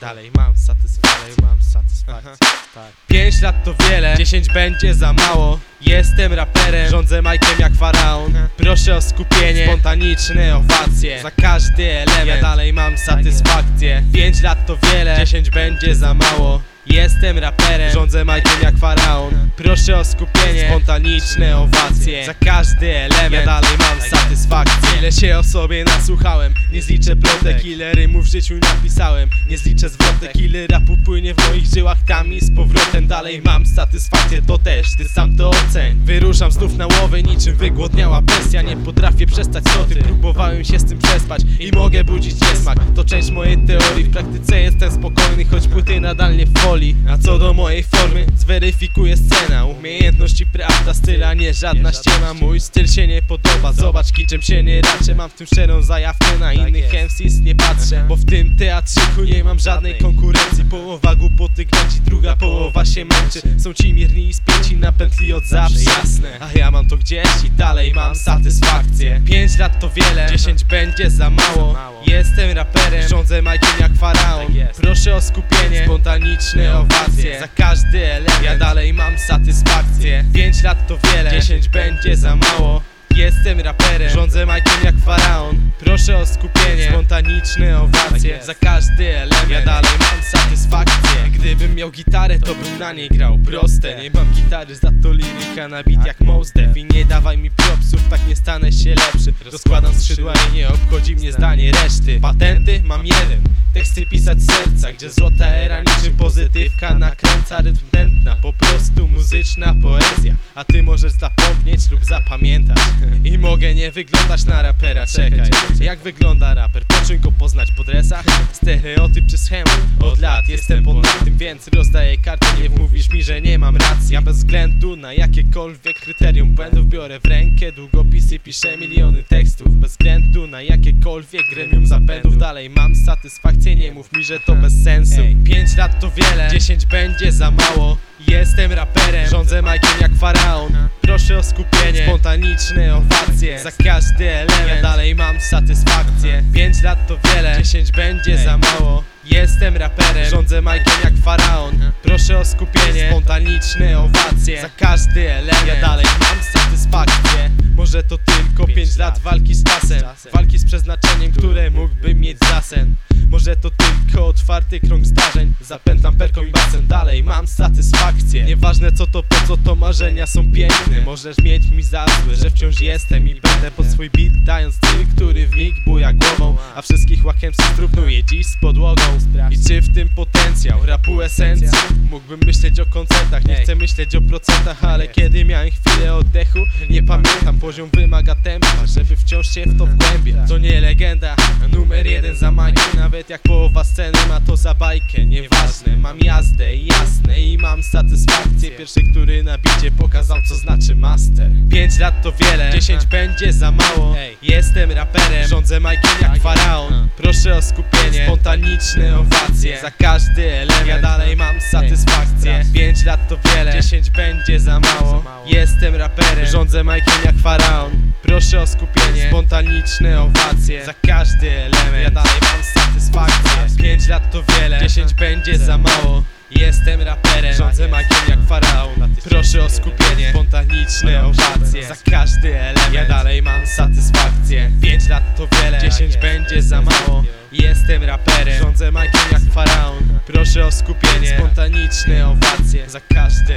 dalej mam satysfakcję. Mam satysfakcję, tak. Pięć lat to wiele, dziesięć będzie za mało. Jestem raperem, rządzę majkiem jak faraon. Proszę o skupienie, spontaniczne owacje. Za każdy element, ja dalej mam satysfakcję. Pięć lat to wiele, dziesięć będzie za mało. Jestem raperem, rządzę majkiem jak faraon. Proszę o skupienie, spontaniczne owacje. Za każdy element, ja dalej mam satysfakcję Ile się o sobie nasłuchałem, nie zliczę plotek. Ile rymów w życiu napisałem, nie zliczę zwrotek. Ile rapu płynie w moich żyłach tam i z powrotem Dalej mam satysfakcję, to też ty sam to oceń. Wyruszam znów na łowy, niczym wygłodniała bestia. Nie potrafię przestać soty, próbowałem się z tym przespać I mogę budzić niesmak, to część mojej teorii W praktyce jestem spokojny, choć płyty nadal nie w folii A co do mojej formy, zweryfikuję scena Umiejętności, prawda, styla, nie żadna ściema. Mój styl się nie podoba, zobacz kiczem się nie raczę Mam w tym szczerą zajawkę, na innych MCs nie patrzę Bo w tym teatrzyku nie mam żadnej konkurencji. Połowa głupoty gnęci, druga połowa się męczy. Są ci mirni i spięci na pętli od zawsze jasne. A ja mam to gdzieś i dalej mam satysfakcję. Pięć lat to wiele, dziesięć będzie za mało. Jestem raperem, rządzę majkiem jak faraon. Proszę o skupienie, spontaniczne owacje. Za każdy element, ja dalej mam satysfakcję. Pięć lat to wiele, dziesięć będzie za mało Jestem raperem, rządzę majkiem jak faraon. Proszę o skupienie, spontaniczne owacje. Za każdy element, ja dalej mam satysfakcję. Gdybym miał gitarę, to bym na niej grał proste. Nie mam gitary, za to liryka na beat jak Mos Def I nie dawaj mi propsów, tak nie stanę się lepszy. Rozkładam skrzydła i nie obchodzi mnie zdanie reszty. Patenty mam jeden, teksty pisać z serca Gdzie złota era niczym pozytywka nakręca rytm tętna Po prostu muzyczna poezja. A ty możesz zapomnieć lub zapamiętać. I mogę nie wyglądać na rapera, czekaj. Jak wygląda raper? Poczuj go poznać po dresach. Stereotyp czy schemat? Od lat jestem ponad tym, więc rozdaję kartę Nie wmówisz mi, że nie mam racji. Ja bez względu na jakiekolwiek kryterium błędów Biorę w rękę. Długopisy, piszę miliony tekstów Bez względu na jakiekolwiek gremium zapędów Dalej. Mam satysfakcję, nie mów mi, że to bez sensu. Pięć lat to wiele, dziesięć będzie za mało. Jestem raperem, rządzę majkiem jak faraon. Proszę o skupienie, spontaniczne owacje. Za każdy element, ja dalej mam satysfakcję. Pięć lat to wiele, dziesięć będzie za mało. Jestem raperem, rządzę majkiem jak faraon. Proszę o skupienie, spontaniczne owacje. Za każdy element, ja dalej mam satysfakcję lat walki z czasem. Walki z przeznaczeniem, które mógłbym mieć za sen może to otwarty krąg zdarzeń. Zapętam perką i basem dalej. Mam satysfakcję. Nieważne co to, po co to marzenia są piękne. Możesz mieć mi za złe, że wciąż jestem I będę pod swój beat dając styl, który w mig buja głową A wszystkich łakiem zrównuje dziś z podłogą. I czy w tym potencjał, rapu esencja? Mógłbym myśleć o koncertach, nie chcę myśleć o procentach Ale kiedy miałem chwilę oddechu, nie pamiętam Poziom wymaga tempa, żeby wciąż się w to wgłębiać. To nie legenda, numer jeden za majkiem Nawet jak połowa sceny ma to za bajkę Nieważne, mam jazdę jasne i mam satysfakcję. Pierwszy, który na bicie pokazał co znaczy master. Pięć lat to wiele, dziesięć będzie za mało. Jestem raperem, rządzę majkiem jak faraon. Proszę o skupienie, spontaniczne owacje. Za każdy element, ja dalej mam satysfakcję. Pięć lat to wiele, dziesięć będzie za mało. Jestem raperem, rządzę majkiem jak faraon. Proszę spontaniczne owacje. Za każdy element, ja dalej mam satysfakcję. Pięć lat to wiele, dziesięć będzie za mało. Jestem raperem, rządzę majkiem jak faraon. Proszę o skupienie, spontaniczne owacje. Za każdy element, ja dalej mam satysfakcję. Pięć lat to wiele, dziesięć będzie za mało. Jestem raperem, rządzę majkiem jak faraon. Proszę o skupienie, spontaniczne owacje. Za każdy